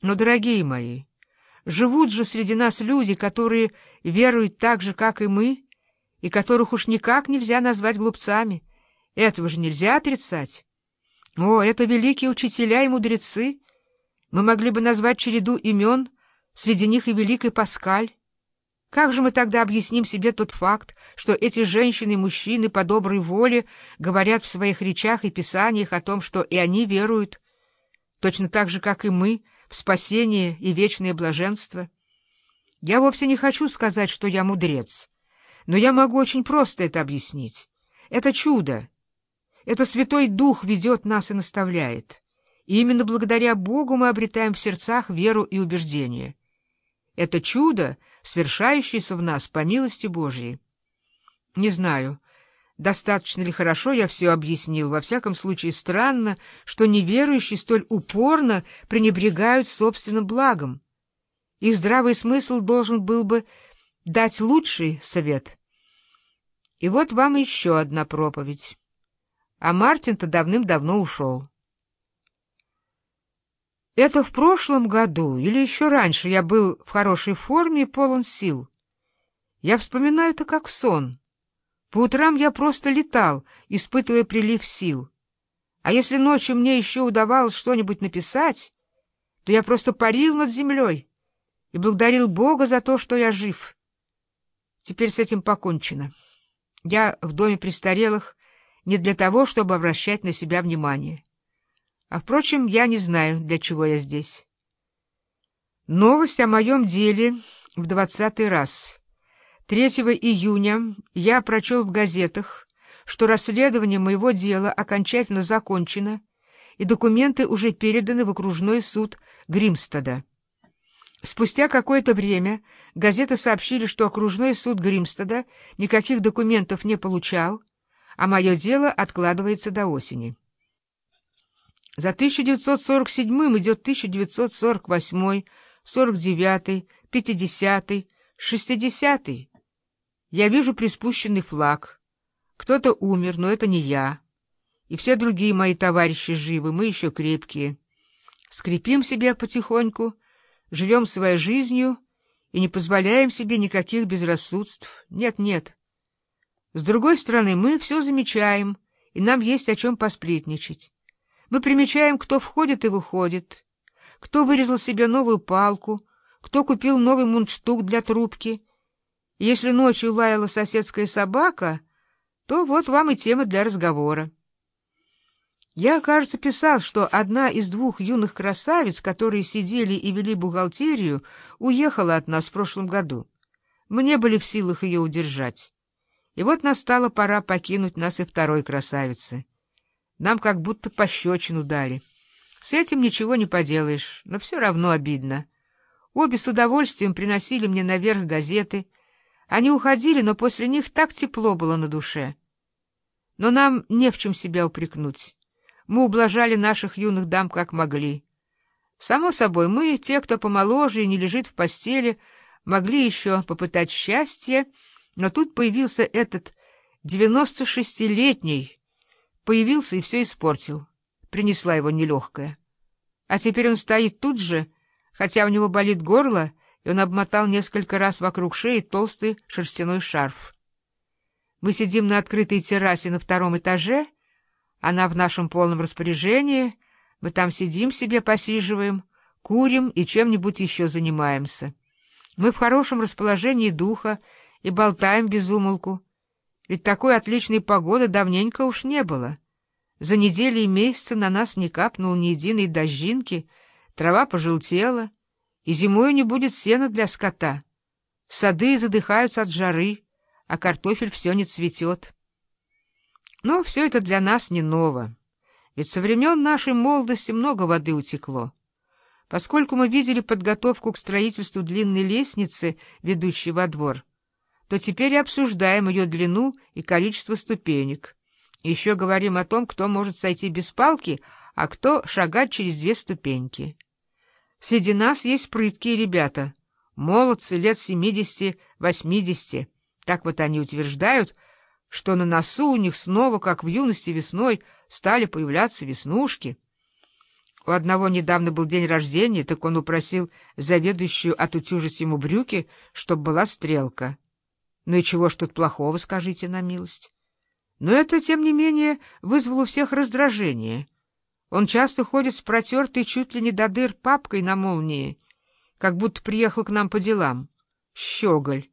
Но, дорогие мои, живут же среди нас люди, которые веруют так же, как и мы, и которых уж никак нельзя назвать глупцами. Этого же нельзя отрицать. О, это великие учителя и мудрецы. Мы могли бы назвать череду имен, среди них и великий Паскаль. Как же мы тогда объясним себе тот факт, что эти женщины и мужчины по доброй воле говорят в своих речах и писаниях о том, что и они веруют, точно так же, как и мы, в спасение и вечное блаженство? Я вовсе не хочу сказать, что я мудрец, но я могу очень просто это объяснить. Это чудо. Это Святой Дух ведет нас и наставляет. И именно благодаря Богу мы обретаем в сердцах веру и убеждение. Это чудо — свершающийся в нас по милости Божьей. Не знаю, достаточно ли хорошо я все объяснил. Во всяком случае, странно, что неверующие столь упорно пренебрегают собственным благом. Их здравый смысл должен был бы дать лучший совет. И вот вам еще одна проповедь. А Мартин-то давным-давно ушел. Это в прошлом году или еще раньше я был в хорошей форме и полон сил. Я вспоминаю это как сон. По утрам я просто летал, испытывая прилив сил. А если ночью мне еще удавалось что-нибудь написать, то я просто парил над землей и благодарил Бога за то, что я жив. Теперь с этим покончено. Я в доме престарелых не для того, чтобы обращать на себя внимание. А, впрочем, я не знаю, для чего я здесь. Новость о моем деле в двадцатый раз. 3 июня я прочел в газетах, что расследование моего дела окончательно закончено, и документы уже переданы в окружной суд Гримстада. Спустя какое-то время газеты сообщили, что окружной суд Гримстада никаких документов не получал, а мое дело откладывается до осени. За 1947 идет 1948, 49, 50, 60. Я вижу приспущенный флаг. Кто-то умер, но это не я. И все другие мои товарищи живы, мы еще крепкие. Скрипим себе потихоньку, живем своей жизнью и не позволяем себе никаких безрассудств. Нет-нет. С другой стороны, мы все замечаем, и нам есть о чем посплетничать. Мы примечаем, кто входит и выходит, кто вырезал себе новую палку, кто купил новый мундштук для трубки. Если ночью лаяла соседская собака, то вот вам и тема для разговора. Я, кажется, писал, что одна из двух юных красавиц, которые сидели и вели бухгалтерию, уехала от нас в прошлом году. Мы не были в силах ее удержать. И вот настала пора покинуть нас и второй красавицы. Нам как будто пощечину дали. С этим ничего не поделаешь, но все равно обидно. Обе с удовольствием приносили мне наверх газеты. Они уходили, но после них так тепло было на душе. Но нам не в чем себя упрекнуть. Мы ублажали наших юных дам как могли. Само собой, мы, те, кто помоложе и не лежит в постели, могли еще попытать счастье, но тут появился этот девяносто шестилетний, Появился и все испортил. Принесла его нелегкая. А теперь он стоит тут же, хотя у него болит горло, и он обмотал несколько раз вокруг шеи толстый шерстяной шарф. Мы сидим на открытой террасе на втором этаже, она в нашем полном распоряжении, мы там сидим себе, посиживаем, курим и чем-нибудь еще занимаемся. Мы в хорошем расположении духа и болтаем без умолку, ведь такой отличной погоды давненько уж не было. За недели и месяцы на нас не капнул ни единой дождинки, трава пожелтела, и зимою не будет сена для скота. Сады задыхаются от жары, а картофель все не цветет. Но все это для нас не ново, ведь со времен нашей молодости много воды утекло. Поскольку мы видели подготовку к строительству длинной лестницы, ведущей во двор, то теперь обсуждаем ее длину и количество ступенек. Еще говорим о том, кто может сойти без палки, а кто шагать через две ступеньки. Среди нас есть прыткие ребята, молодцы лет семидесяти-восьмидесяти. Так вот они утверждают, что на носу у них снова, как в юности весной, стали появляться веснушки. у одного недавно был день рождения, так он упросил заведующую отутюжить ему брюки, чтобы была стрелка. Ну и чего ж тут плохого, скажите на милость? Но это, тем не менее, вызвало у всех раздражение. Он часто ходит с протертой чуть ли не до дыр папкой на молнии, как будто приехал к нам по делам. Щеголь.